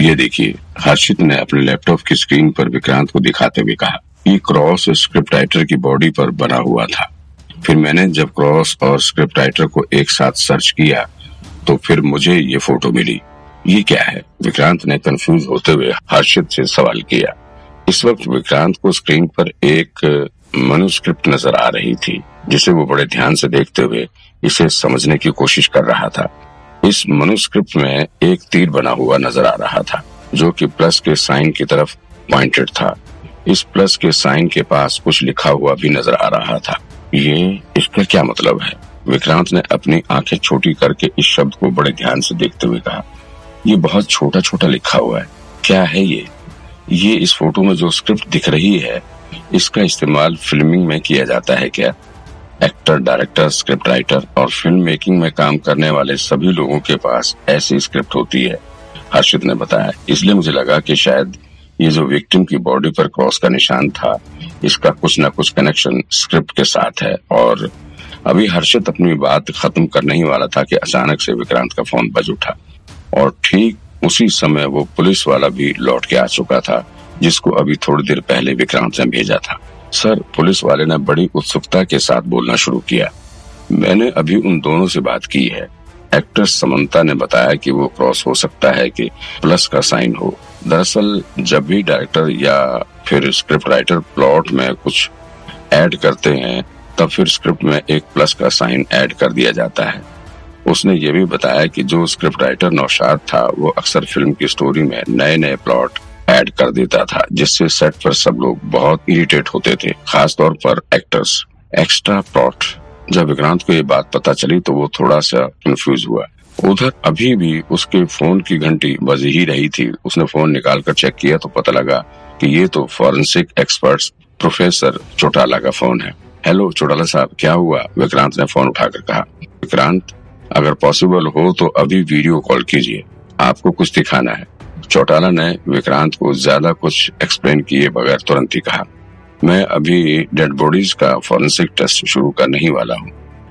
ये देखिए, हर्षित ने अपने लैपटॉप की स्क्रीन पर विक्रांत को दिखाते हुए कहा, ये क्रॉस स्क्रिप्ट राइटर की बॉडी पर बना हुआ था। फिर मैंने जब क्रॉस और स्क्रिप्ट राइटर को एक साथ सर्च किया तो फिर मुझे ये फ़ोटो मिली। ये क्या है? विक्रांत ने कंफ्यूज होते हुए हर्षित से सवाल किया। इस वक्त विक्रांत को स्क्रीन पर एक मनुस्क्रिप्ट नज़र आ रही थी, जिसे वो बड़े ध्यान से देखते हुए इसे समझने की कोशिश कर रहा था। इस मनुस्क्रिप्ट में एक तीर बना हुआ नज़र आ रहा था, जो कि प्लस के साइन की तरफ़ पॉइंटेड था। इस प्लस के साइन के पास कुछ लिखा हुआ भी नज़र आ रहा था। ये इसका क्या मतलब है? विक्रांत ने अपनी आँखें छोटी करके इस शब्द को बड़े ध्यान से देखते हुए कहा, ये बहुत छोटा छोटा लिखा हुआ है। क्या है ये? ये इस फ़ोटो में जो स्क्रिप्ट दिख रही है, इसका इस्तेमाल फिल्मिंग में किया जाता है क्या? एक्टर, डायरेक्टर, स्क्रिप्ट राइटर और फ़िल्म मेकिंग में काम करने वाले सभी लोगों के पास ऐसी स्क्रिप्ट होती है। हर्षित ने बताया, इसलिए मुझे लगा कि शायद ये जो विक्टिम की बॉडी पर क्रॉस का निशान था, इसका कुछ न कुछ कनेक्शन स्क्रिप्ट के साथ है। और अभी हर्षित अपनी बात खत्म करने ही वाला था कि अचानक से विक्रांत का फ़ोन बज उठा। और ठीक उसी समय वो पुलिस वाला भी लौट के आ चुका था, जिसको अभी थोड़ी देर पहले विक्रांत ने भेजा था। सर, पुलिस वाले ने बड़ी उत्सुकता के साथ बोलना शुरू किया। मैंने अभी उन दोनों से बात की है। एक्ट्रेस समंता ने बताया कि वो क्रॉस हो सकता है कि प्लस का साइन हो। दरअसल, जब भी डायरेक्टर या फिर स्क्रिप्ट राइटर प्लॉट में कुछ ऐड करते हैं, तब फिर स्क्रिप्ट में एक प्लस का साइन ऐड कर दिया जाता है। उसने ये भी बताया कि जो स्क्रिप्ट राइटर नौशाद था, वो अक्सर फ़िल्म की स्टोरी में नए नए प्लॉट ऐड कर देता था, जिससे सेट पर सब लोग बहुत इरिटेट होते थे, खासतौर पर एक्टर्स एक्स्ट्रा प्लॉट जब विक्रांत को ये बात पता चली तो वो थोड़ा सा कंफ्यूज हुआ। उधर अभी भी उसके फ़ोन की घंटी बज ही रही थी। उसने फ़ोन निकाल कर चेक किया तो पता लगा कि ये तो फॉरेंसिक एक्सपर्ट प्रोफेसर चौटाला का फ़ोन है। हेलो चौटाला साहब, क्या हुआ? विक्रांत ने फ़ोन उठाकर कहा, विक्रांत, अगर पॉसिबल हो तो अभी वीडियो कॉल कीजिए। आपको कुछ दिखाना है। चौटाला ने विक्रांत को ज़्यादा कुछ एक्सप्लेन किए बगैर तुरंत ही कहा, मैं अभी डेड बॉडीज का फॉरेंसिक टेस्ट शुरू करने ही वाला हूँ,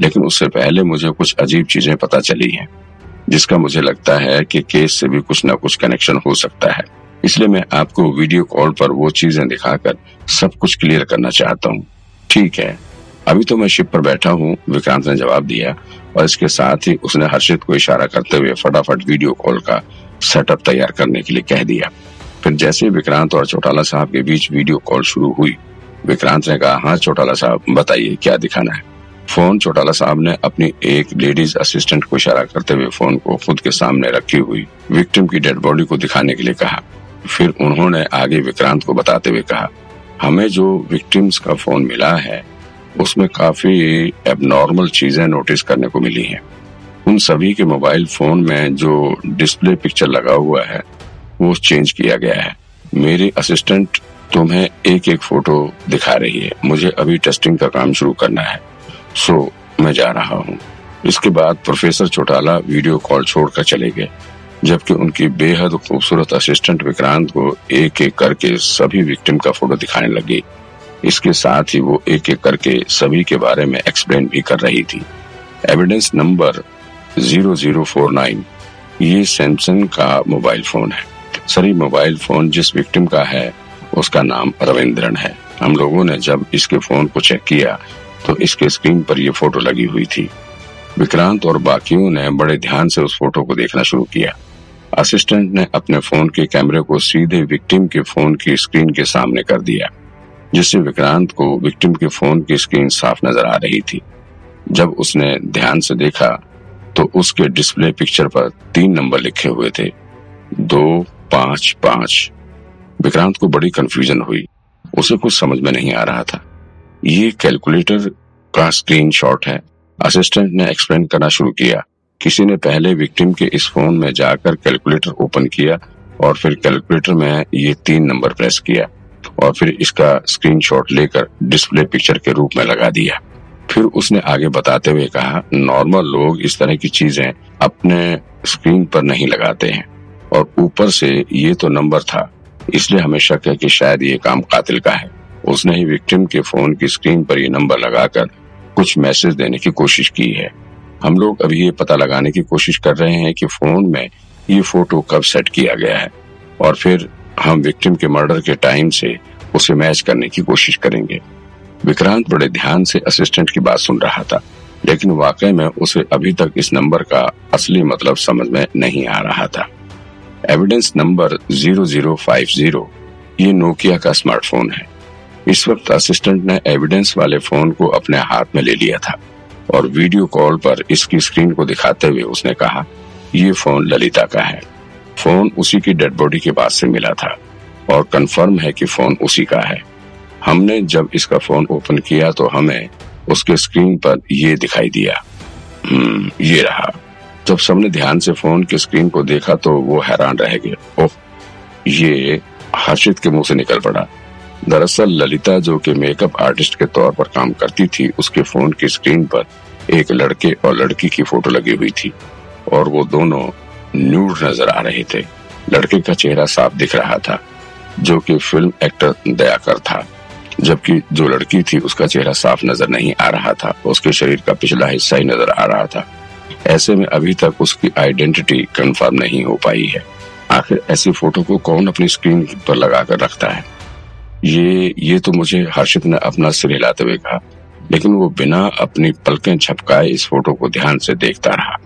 लेकिन उससे पहले मुझे कुछ अजीब चीज़ें पता चली हैं, जिसका मुझे लगता है कि केस से भी कुछ न कुछ कनेक्शन हो सकता है। इसलिए मैं आपको वीडियो कॉल पर वो चीज़ें दिखाकर सब कुछ क्लियर करना चाहता हूँ। ठीक है, अभी तो मैं शिप पर बैठा हूँ, विक्रांत ने जवाब दिया, और इसके साथ ही उसने हर्षित को इशारा करते हुए फटाफट वीडियो कॉल का सेटअप तैयार करने के लिए कह दिया। फिर जैसे विक्रांत और चौटाला साहब के बीच वीडियो कॉल शुरू हुई, विक्रांत ने कहा हाँ चौटाला साहब, बताइए, क्या दिखाना है? फ़ोन चौटाला साहब ने अपनी एक लेडीज़ असिस्टेंट को इशारा करते हुए फ़ोन को खुद के सामने रखी हुई विक्टिम की डेड बॉडी को दिखाने के लिए कहा। फिर उन्होंने आगे विक्रांत को बताते हुए कहा, हमें जो विक्टिम्स का फ़ोन मिला है, उसमें काफ़ी एबनॉर्मल चीज़ें नोटिस करने को मिली हैं। उन सभी के मोबाइल फ़ोन में जो डिस्प्ले पिक्चर लगा हुआ है, वो चेंज किया गया है। मेरी असिस्टेंट तुम्हें एक एक फ़ोटो दिखा रही है। मुझे अभी टेस्टिंग का काम शुरू करना है। सो, मैं जा रहा हूँ। इसके बाद प्रोफेसर चौटाला वीडियो कॉल छोड़कर चले गए, जबकि उनकी बेहद खूबसूरत असिस्टेंट विक्रांत को एक एक करके सभी विक्टिम का फ़ोटो दिखाने लगी। इसके साथ ही वो एक एक करके सभी के बारे में एक्सप्लेन भी कर रही थी। Evidence number zero zero four nine ये सैमसंग का मोबाइल फ़ोन है। सरी मोबाइल फ़ोन जिस विक्टिम का है, उसका नाम रविंद्रन है। हम लोगों ने जब इसके फ़ोन को चेक किया तो इसके स्क्रीन पर यह फ़ोटो लगी हुई थी। विक्रांत और बाकियों ने बड़े ध्यान से उस फ़ोटो को देखना शुरू किया। असिस्टेंट ने अपने फ़ोन के कैमरे को सीधे विक्टिम के फ़ोन की स्क्रीन के सामने कर दिया, जिससे विक्रांत को विक्टिम के फ़ोन की स्क्रीन साफ़ नज़र आ रही थी। जब उसने ध्यान से देखा तो उसके डिस्प्ले पिक्चर पर तीन नंबर लिखे हुए थे। दो, पाँच पाँच। विक्रांत को बड़ी कंफ्यूजन हुई। उसे कुछ समझ में नहीं आ रहा था। ये कैलकुलेटर का स्क्रीन शॉट है। असिस्टेंट ने एक्सप्लेन करना शुरू किया। किसी ने पहले विक्टिम के इस फ़ोन में जाकर कैलकुलेटर ओपन किया और फिर कैलकुलेटर में ये तीन नंबर प्रेस किया और फिर इसका स्क्रीनशॉट लेकर डिस्प्ले पिक्चर के रूप में लगा दिया। फिर उसने आगे बताते हुए कहा, नॉर्मल लोग इस तरह की चीज़ें अपने स्क्रीन पर नहीं लगाते हैं। और ऊपर से ये तो नंबर था, इसलिए हमें शक है कि शायद ये काम कातिल का है। उसने ही विक्टिम के फ़ोन की स्क्रीन पर ये नंबर लगाकर कुछ मैसेज देने की कोशिश की है। हम लोग अभी ये पता लगाने की कोशिश कर रहे हैं कि फ़ोन में ये फ़ोटो कब सेट किया गया है। और फिर हम विक्टिम के मर्डर के टाइम से उसे मैच करने की कोशिश करेंगे। विक्रांत बड़े ध्यान से असिस्टेंट की बात सुन रहा था, लेकिन वाकई में उसे अभी तक इस नंबर का असली मतलब समझ में नहीं आ रहा था। एविडेंस नंबर 0050 ये नोकिया का स्मार्टफ़ोन है। इस वक्त असिस्टेंट ने एविडेंस वाले फ़ोन को अपने हाथ में ले लिया था और वीडियो कॉल पर इसकी स्क्रीन को दिखाते हुए उसने कहा, ये फ़ोन ललिता का है। फ़ोन उसी की डेड बॉडी के पास से मिला था और कंफर्म है कि फ़ोन उसी का है। हमने जब इसका फ़ोन ओपन किया तो हमें उसके स्क्रीन पर ये दिखाई दिया। हम्म, ये रहा। जब सबने ध्यान से फ़ोन की स्क्रीन को देखा तो वो हैरान रह गए ओह ये हर्षित के मुँह से निकल पड़ा। दरअसल ललिता जो कि मेकअप आर्टिस्ट के तौर पर काम करती थी उसके फ़ोन की स्क्रीन पर एक लड़के और लड़की की फ़ोटो लगी हुई थी और वो दोनों न्यूड नज़र आ रहे थे। लड़के का चेहरा साफ़ दिख रहा था जो कि फ़िल्म एक्टर दयाकर था। जबकि जो लड़की थी, उसका चेहरा साफ़ नज़र नहीं आ रहा था, उसके शरीर का पिछला हिस्सा ही नज़र आ रहा था। ऐसे में अभी तक उसकी आइडेंटिटी कंफर्म नहीं हो पाई है। आखिर ऐसी फ़ोटो को कौन अपनी स्क्रीन पर लगाकर रखता है? ये ये तो मुझे हर्षित ने अपना सिर हिलाते हुए कहा, लेकिन वो बिना अपनी पलकें छपकाए इस फ़ोटो को ध्यान से देखता रहा।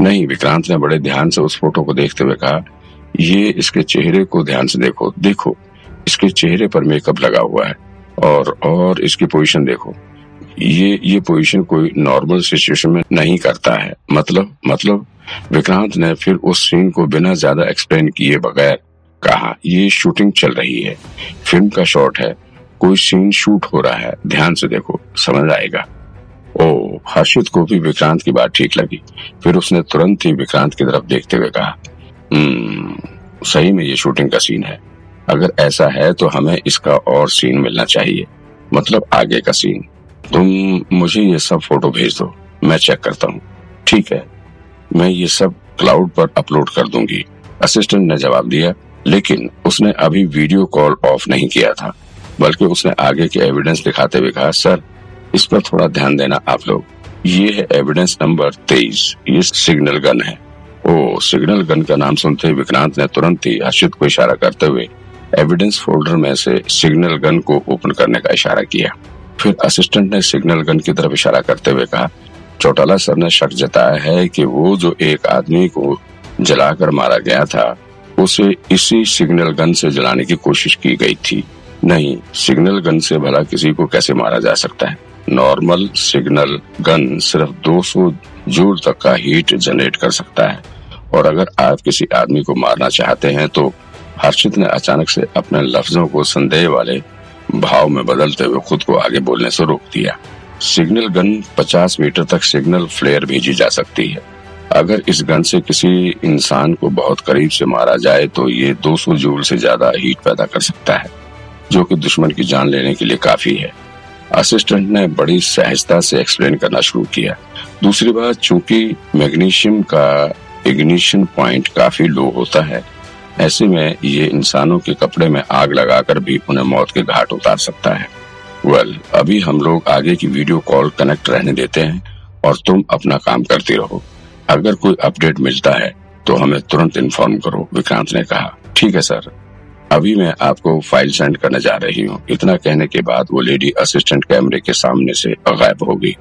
नहीं, विक्रांत ने बड़े ध्यान से उस फ़ोटो को देखते हुए कहा, ये इसके चेहरे को ध्यान से देखो देखो, इसके चेहरे पर मेकअप लगा हुआ है। और और इसकी पोजीशन देखो। ये ये पोजीशन कोई नॉर्मल सिचुएशन में नहीं करता है। मतलब मतलब विक्रांत ने फिर उस सीन को बिना ज़्यादा एक्सप्लेन किए बगैर कहा ये शूटिंग चल रही है। फ़िल्म का शॉट है। कोई सीन शूट हो रहा है। ध्यान से देखो समझ आएगा। ओ हर्षित को भी विक्रांत की बात ठीक लगी। फिर उसने तुरंत ही विक्रांत की तरफ़ देखते हुए कहा हम्म, सही में ये शूटिंग का सीन है। अगर ऐसा है तो हमें इसका और सीन मिलना चाहिए। मतलब आगे का सीन तुम मुझे ये सब फ़ोटो भेज दो। मैं चेक करता हूँ। ठीक है? मैं ये सब क्लाउड पर अपलोड कर दूँगी। असिस्टेंट ने जवाब दिया, लेकिन उसने अभी वीडियो कॉल ऑफ़ नहीं किया था। बल्कि उसने आगे के एविडेंस दिखाते हुए कहा, सर, इस पर थोड़ा ध्यान देना आप लोग। ये है एविडेंस नंबर तेईस। ये सिग्नल गन है। ओ सिग्नल गन का नाम सुनते विक्रांत ने तुरंत ही हर्षित को इशारा करते हुए एविडेंस फोल्डर में से सिग्नल गन को ओपन करने का इशारा किया। फिर असिस्टेंट ने सिग्नल गन की तरफ़ इशारा करते हुए कहा, चौटाला सर ने शक जताया है कि वो जो एक आदमी को जलाकर मारा गया था, उसे इसी सिग्नल गन से जलाने की कोशिश की गई थी। नहीं सिग्नल गन से भला किसी को कैसे मारा जा सकता है? नॉर्मल सिग्नल गन सिर्फ़ 200 जूल तक का हीट जनरेट कर सकता है। और अगर आप किसी आदमी को मारना चाहते हैं तो हर्षित ने अचानक से अपने लफ्जों को संदेह वाले भाव में बदलते हुए खुद को आगे बोलने से रोक दिया। सिग्नल गन 50 मीटर तक सिग्नल फ्लेयर भेजी जा सकती है। अगर इस गन से किसी इंसान को बहुत करीब से मारा जाए तो ये 200 जूल से ज़्यादा हीट पैदा कर सकता है, जो कि दुश्मन की जान लेने के लिए काफ़ी है। असिस्टेंट ने बड़ी सहजता से एक्सप्लेन करना शुरू किया। दूसरी बात, चूँकि मैग्नीशियम का इग्निशन पॉइंट काफ़ी लो होता है ऐसे में ये इंसानों के कपड़े में आग लगाकर भी उन्हें मौत के घाट उतार सकता है। वेल well, अभी हम लोग आगे की वीडियो कॉल कनेक्ट रहने देते हैं और तुम अपना काम करती रहो। अगर कोई अपडेट मिलता है तो हमें तुरंत इन्फॉर्म करो विक्रांत ने कहा। ठीक है सर। अभी मैं आपको फ़ाइल सेंड करने जा रही हूँ। इतना कहने के बाद वो लेडी असिस्टेंट कैमरे के सामने से गायब हो गई।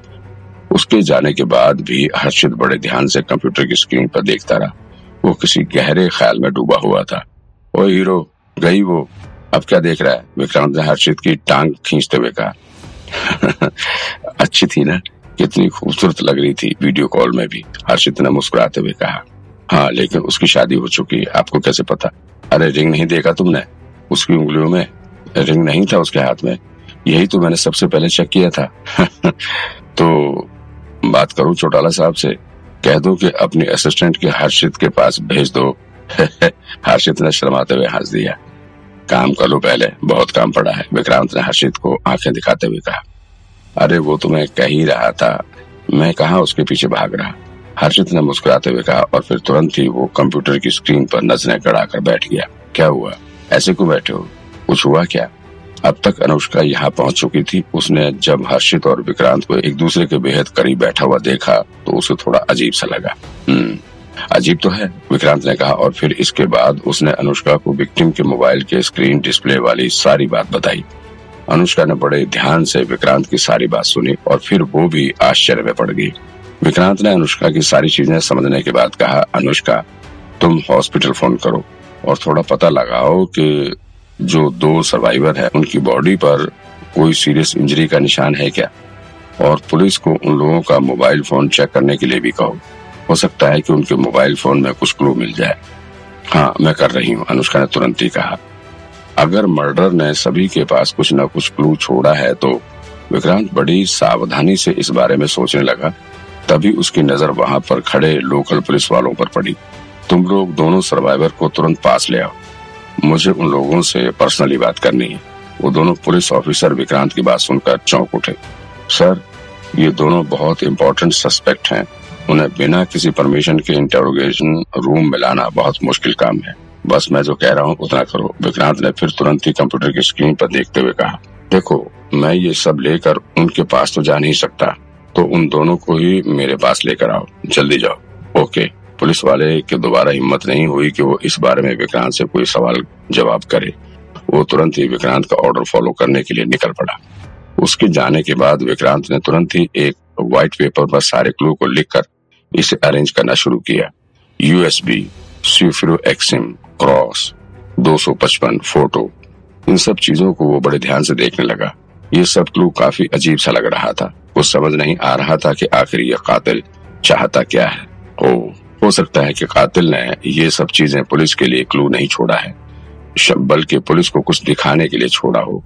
उसके जाने के बाद भी हर्षित बड़े ध्यान से कंप्यूटर की स्क्रीन पर देखता रहा। वो किसी गहरे ख्याल में डूबा हुआ था। ओ हीरो, गई वो। अब क्या देख रहा है? विक्रांत ने हर्षित की टांग खींचते हुए कहा। अच्छी थी ना? कितनी खूबसूरत लग रही थी वीडियो कॉल में भी, हर्षित ने मुस्कुराते हुए कहा। हाँ लेकिन उसकी शादी हो चुकी है, आपको कैसे पता? अरे, रिंग नहीं देखा तुमने? उसकी उंगलियों में रिंग नहीं था उसके हाथ में? यही तो मैंने सबसे पहले चेक किया था। तो बात करूँ चौटाला साहब से? कह दो कि अपनी असिस्टेंट के हर्षित के पास भेज दो। हर्षित ने शर्माते हुए हंस दिया। काम कर लो पहले, बहुत काम पड़ा है। विक्रांत ने हर्षित को आँखें दिखाते हुए कहा, अरे, वो तो मैं कह ही रहा था। मैं कहा उसके पीछे भाग रहा? हर्षित ने मुस्कुराते हुए कहा और फिर तुरंत ही वो कंप्यूटर की स्क्रीन पर नज़रें गड़ाकर बैठ गया। क्या हुआ? ऐसे क्यों बैठे हो? कुछ हुआ क्या? अब तक अनुष्का यहाँ पहुँच चुकी थी। उसने जब हर्षित और विक्रांत को एक दूसरे के बेहद करीब बैठा हुआ देखा तो उसे थोड़ा अजीब सा लगा। हम्म अजीब तो है, विक्रांत ने कहा, और फिर इसके बाद उसने अनुष्का को विक्टिम के मोबाइल के स्क्रीन डिस्प्ले वाली सारी बात बताई। अनुष्का ने बड़े ध्यान से विक्रांत की सारी बात सुनी, और फिर वो भी आश्चर्य में पड़ गई। विक्रांत ने अनुष्का की सारी चीज़ें समझने के बाद कहा, अनुष्का, तुम हॉस्पिटल फ़ोन करो, और थोड़ा पता लगाओ कि जो दो सर्वाइवर है, उनकी बॉडी पर कोई सीरियस इंजरी का निशान है क्या? और पुलिस को उन लोगों का मोबाइल फ़ोन चेक करने के लिए भी कहो। हो सकता है कि उनके मोबाइल फ़ोन में कुछ क्लू मिल जाए। हाँ मैं कर रही हूँ, अनुष्का ने तुरंत ही कहा। अगर मर्डर ने सभी के पास कुछ न कुछ क्लू छोड़ा है तो विक्रांत बड़ी सावधानी से इस बारे में सोचने लगा। तभी उसकी नज़र वहाँ पर खड़े लोकल पुलिस वालों पर पड़ी। तुम लोग दोनों सर्वाइवर को तुरंत पास ले आओ। मुझे उन लोगों से पर्सनली बात करनी है। वो दोनों पुलिस ऑफिसर विक्रांत की बात सुनकर चौंक उठे। सर, ये दोनों बहुत इम्पोर्टेंट सस्पेक्ट हैं। उन्हें बिना किसी परमिशन के इंटरोगेशन रूम में लाना बहुत मुश्किल काम है। बस मैं जो कह रहा हूँ, उतना करो। विक्रांत ने फिर तुरंत ही कंप्यूटर की स्क्रीन पर देखते हुए कहा, देखो, मैं ये सब लेकर उनके पास तो जा नहीं सकता। तो उन दोनों को ही मेरे पास लेकर आओ। जल्दी जाओ। ओके। पुलिस वाले के दोबारा हिम्मत नहीं हुई कि वो इस बारे में विक्रांत से कोई सवाल जवाब करे। वो तुरंत ही विक्रांत का ऑर्डर फॉलो करने के लिए निकल पड़ा। उसके जाने के बाद विक्रांत ने तुरंत ही एक व्हाइट पेपर पर सारे क्लू को लिखकर इसे अरेंज करना शुरू किया। यूएसबी स्यूफ्रो एक्सिम क्रॉस 255 फ़ोटो इन सब चीज़ों को वो बड़े ध्यान से देखने लगा। ये सब क्लू काफ़ी अजीब सा लग रहा था। वो समझ नहीं आ रहा था कि आखिर ये कातिल चाहता क्या है। ओ हो सकता है कि कातिल ने ये सब चीज़ें पुलिस के लिए क्लू नहीं छोड़ा है। बल्कि पुलिस को कुछ दिखाने के लिए छोड़ा हो।